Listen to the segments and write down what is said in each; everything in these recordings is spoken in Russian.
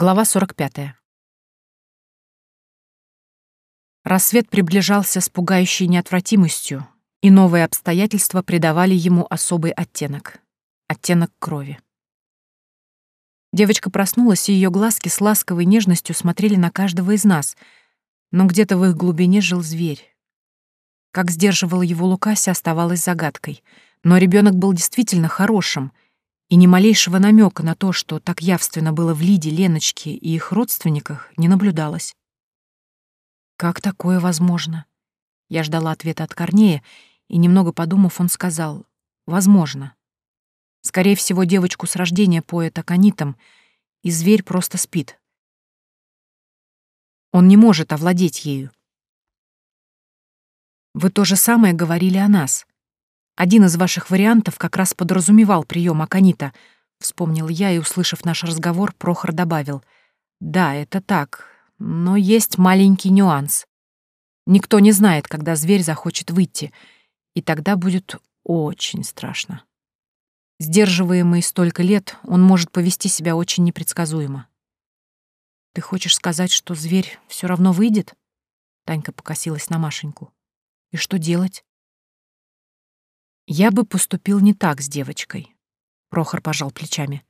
Глава 45. Рассвет приближался с пугающей неотвратимостью, и новые обстоятельства придавали ему особый оттенок — оттенок крови. Девочка проснулась, и ее глазки с ласковой нежностью смотрели на каждого из нас, но где-то в их глубине жил зверь. Как сдерживала его Лукася, оставалось загадкой, но ребенок был действительно хорошим — и ни малейшего намека на то, что так явственно было в Лиде, Леночке и их родственниках, не наблюдалось. Как такое возможно? Я ждала ответа от Корнея, и, немного подумав, он сказал «возможно». Скорее всего, девочку с рождения поет аконитом, и зверь просто спит. Он не может овладеть ею. Вы то же самое говорили о нас. Один из ваших вариантов как раз подразумевал прием аконита, вспомнил я и, услышав наш разговор, Прохор добавил. Да, это так, но есть маленький нюанс. Никто не знает, когда зверь захочет выйти, и тогда будет очень страшно. Сдерживаемый столько лет, он может повести себя очень непредсказуемо. Ты хочешь сказать, что зверь все равно выйдет? Танька покосилась на Машеньку. И что делать? Я бы поступил не так с девочкой. Прохор пожал плечами.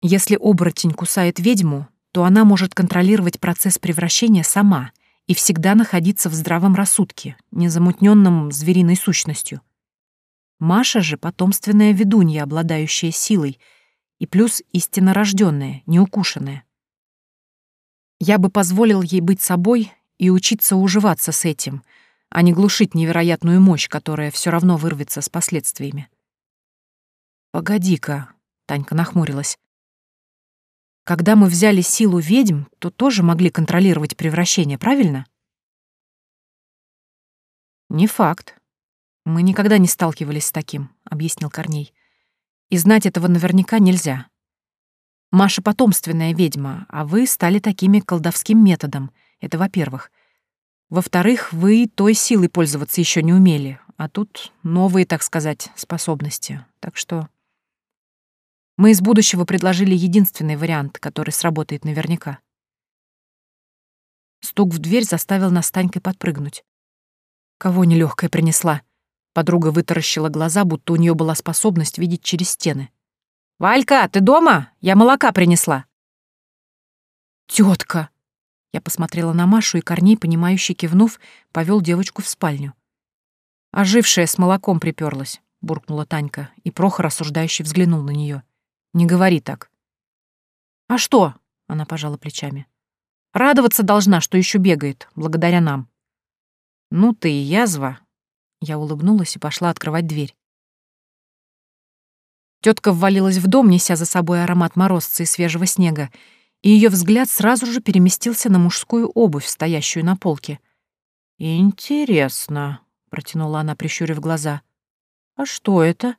Если оборотень кусает ведьму, то она может контролировать процесс превращения сама и всегда находиться в здравом рассудке, незамутненном звериной сущностью. Маша же потомственная ведунья, обладающая силой, и плюс истинно рожденная, неукушенная. Я бы позволил ей быть собой и учиться уживаться с этим — а не глушить невероятную мощь, которая все равно вырвется с последствиями. «Погоди-ка», — Танька нахмурилась. «Когда мы взяли силу ведьм, то тоже могли контролировать превращение, правильно?» «Не факт. Мы никогда не сталкивались с таким», — объяснил Корней. «И знать этого наверняка нельзя. Маша потомственная ведьма, а вы стали такими колдовским методом. Это во-первых. Во-вторых, вы той силой пользоваться еще не умели, а тут новые, так сказать, способности. Так что мы из будущего предложили единственный вариант, который сработает наверняка. Стук в дверь заставил нас Танькой подпрыгнуть. Кого нелегкая принесла? Подруга вытаращила глаза, будто у нее была способность видеть через стены. «Валька, ты дома? Я молока принесла». «Тетка!» Я посмотрела на Машу, и Корней, понимающий кивнув, повел девочку в спальню. «Ожившая с молоком приперлась», — буркнула Танька, и Прохор осуждающий взглянул на нее. «Не говори так». «А что?» — она пожала плечами. «Радоваться должна, что еще бегает, благодаря нам». «Ну ты и язва!» Я улыбнулась и пошла открывать дверь. Тетка ввалилась в дом, неся за собой аромат морозца и свежего снега, и ее взгляд сразу же переместился на мужскую обувь, стоящую на полке. «Интересно», — протянула она, прищурив глаза. «А что это?»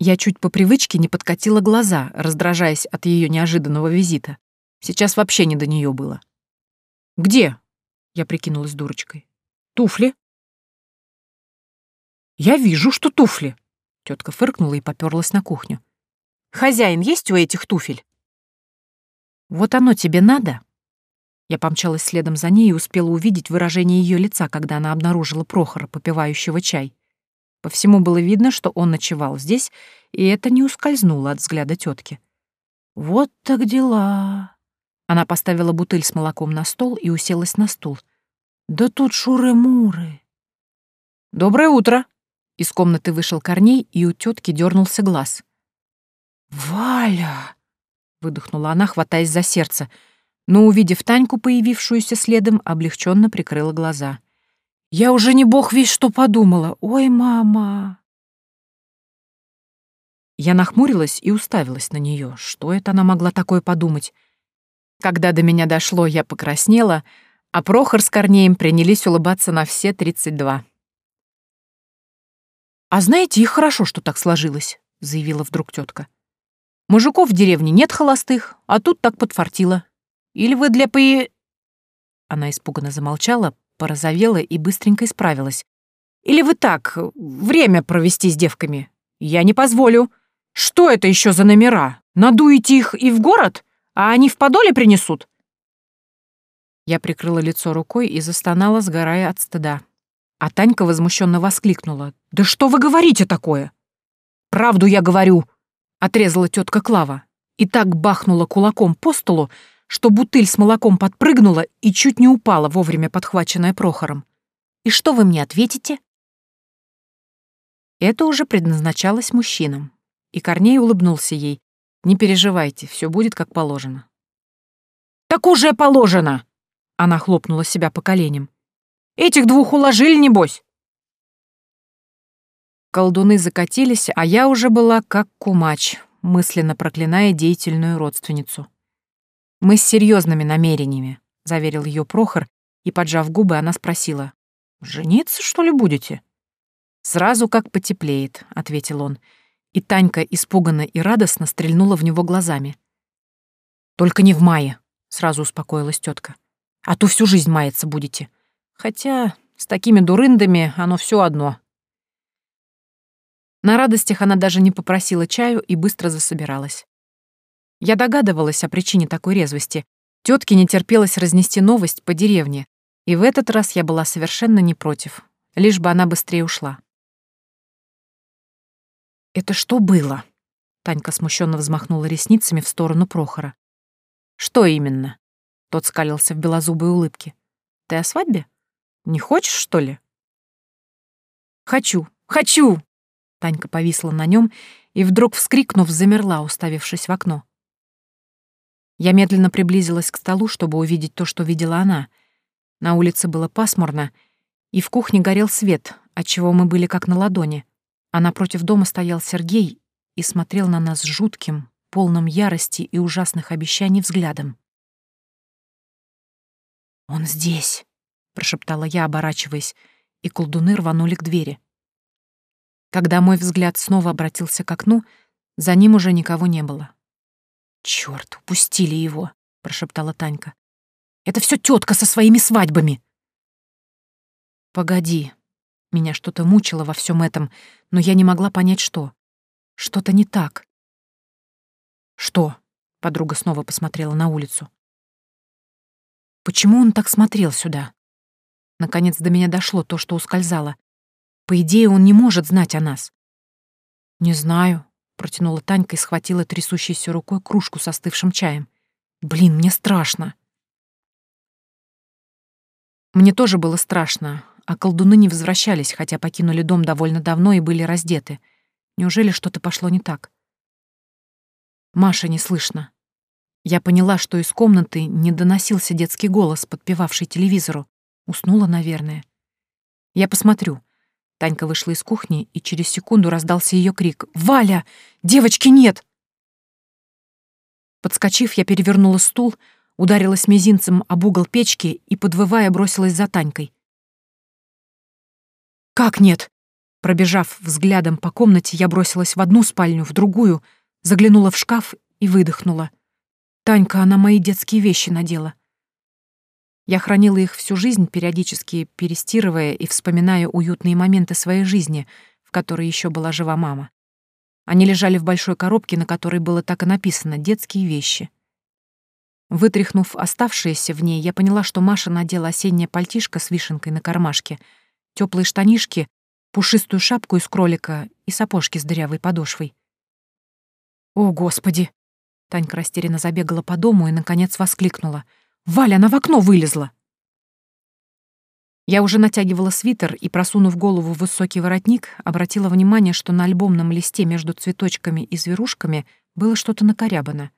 Я чуть по привычке не подкатила глаза, раздражаясь от ее неожиданного визита. Сейчас вообще не до нее было. «Где?» — я прикинулась дурочкой. «Туфли?» «Я вижу, что туфли!» Тетка фыркнула и поперлась на кухню. «Хозяин есть у этих туфель?» «Вот оно тебе надо?» Я помчалась следом за ней и успела увидеть выражение ее лица, когда она обнаружила Прохора, попивающего чай. По всему было видно, что он ночевал здесь, и это не ускользнуло от взгляда тетки. «Вот так дела!» Она поставила бутыль с молоком на стол и уселась на стул. «Да тут шуры-муры!» «Доброе утро!» Из комнаты вышел Корней, и у тетки дернулся глаз. «Валя!» — выдохнула она, хватаясь за сердце, но, увидев Таньку, появившуюся следом, облегченно прикрыла глаза. «Я уже не бог весь что подумала. Ой, мама!» Я нахмурилась и уставилась на нее. Что это она могла такое подумать? Когда до меня дошло, я покраснела, а Прохор с Корнеем принялись улыбаться на все тридцать два. «А знаете, и хорошо, что так сложилось», — заявила вдруг тетка. Мужиков в деревне нет холостых, а тут так подфартило. Или вы для пои...» Она испуганно замолчала, порозовела и быстренько исправилась. «Или вы так, время провести с девками? Я не позволю. Что это еще за номера? Надуете их и в город, а они в подоле принесут?» Я прикрыла лицо рукой и застонала, сгорая от стыда. А Танька возмущенно воскликнула. «Да что вы говорите такое?» «Правду я говорю!» — отрезала тетка Клава. И так бахнула кулаком по столу, что бутыль с молоком подпрыгнула и чуть не упала, вовремя подхваченная Прохором. «И что вы мне ответите?» Это уже предназначалось мужчинам. И Корней улыбнулся ей. «Не переживайте, все будет как положено». «Так уже положено!» Она хлопнула себя по коленям. «Этих двух уложили, небось?» Колдуны закатились, а я уже была как кумач, мысленно проклиная деятельную родственницу. «Мы с серьезными намерениями», — заверил ее Прохор, и, поджав губы, она спросила. «Жениться, что ли, будете?» «Сразу как потеплеет», — ответил он, и Танька испуганно и радостно стрельнула в него глазами. «Только не в мае», — сразу успокоилась тетка. «А то всю жизнь маяться будете. Хотя с такими дурындами оно все одно, на радостях она даже не попросила чаю и быстро засобиралась. Я догадывалась о причине такой резвости. Тетке не терпелось разнести новость по деревне, и в этот раз я была совершенно не против, лишь бы она быстрее ушла. «Это что было?» Танька смущенно взмахнула ресницами в сторону Прохора. «Что именно?» Тот скалился в белозубой улыбке. «Ты о свадьбе? Не хочешь, что ли?» «Хочу! Хочу!» Танька повисла на нем и, вдруг вскрикнув, замерла, уставившись в окно. Я медленно приблизилась к столу, чтобы увидеть то, что видела она. На улице было пасмурно, и в кухне горел свет, отчего мы были как на ладони, а напротив дома стоял Сергей и смотрел на нас жутким, полным ярости и ужасных обещаний взглядом. «Он здесь», — прошептала я, оборачиваясь, и колдуны рванули к двери. Когда мой взгляд снова обратился к окну, за ним уже никого не было. «Чёрт, упустили его», — прошептала Танька. «Это всё тётка со своими свадьбами». «Погоди». Меня что-то мучило во всём этом, но я не могла понять, что. Что-то не так. «Что?» — подруга снова посмотрела на улицу. «Почему он так смотрел сюда?» Наконец до меня дошло то, что ускользало. По идее, он не может знать о нас. «Не знаю», — протянула Танька и схватила трясущейся рукой кружку с остывшим чаем. «Блин, мне страшно». Мне тоже было страшно, а колдуны не возвращались, хотя покинули дом довольно давно и были раздеты. Неужели что-то пошло не так? Маша не слышно. Я поняла, что из комнаты не доносился детский голос, подпевавший телевизору. Уснула, наверное. Я посмотрю. Танька вышла из кухни, и через секунду раздался ее крик. «Валя! Девочки нет!» Подскочив, я перевернула стул, ударилась мизинцем об угол печки и, подвывая, бросилась за Танькой. «Как нет?» Пробежав взглядом по комнате, я бросилась в одну спальню, в другую, заглянула в шкаф и выдохнула. Танька, она мои детские вещи надела. Я хранила их всю жизнь, периодически перестирывая и вспоминая уютные моменты своей жизни, в которой еще была жива мама. Они лежали в большой коробке, на которой было так и написано «детские вещи». Вытряхнув оставшиеся в ней, я поняла, что Маша надела осеннее пальтишко с вишенкой на кармашке, теплые штанишки, пушистую шапку из кролика и сапожки с дырявой подошвой. «О, Господи!» Танька растерянно забегала по дому и, наконец, воскликнула — Валя, она в окно вылезла!» Я уже натягивала свитер и, просунув голову в высокий воротник, обратила внимание, что на альбомном листе между цветочками и зверушками было что-то накорябано.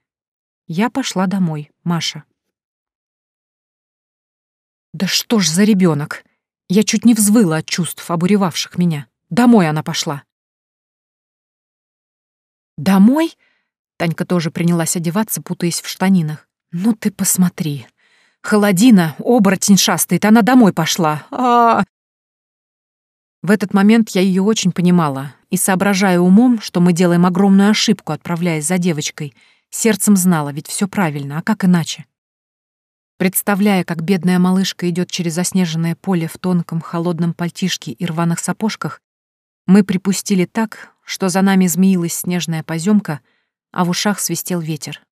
Я пошла домой, Маша. Да что ж за ребенок! Я чуть не взвыла от чувств, обуревавших меня. Домой она пошла. Домой? Танька тоже принялась одеваться, путаясь в штанинах. Ну ты посмотри, Холодина, оборотень шастает, она домой пошла. А, В этот момент я ее очень понимала, и, соображая умом, что мы делаем огромную ошибку, отправляясь за девочкой, сердцем знала, ведь все правильно, а как иначе? Представляя, как бедная малышка идет через заснеженное поле в тонком холодном пальтишке и рваных сапожках, мы припустили так, что за нами змеилась снежная поземка, а в ушах свистел ветер.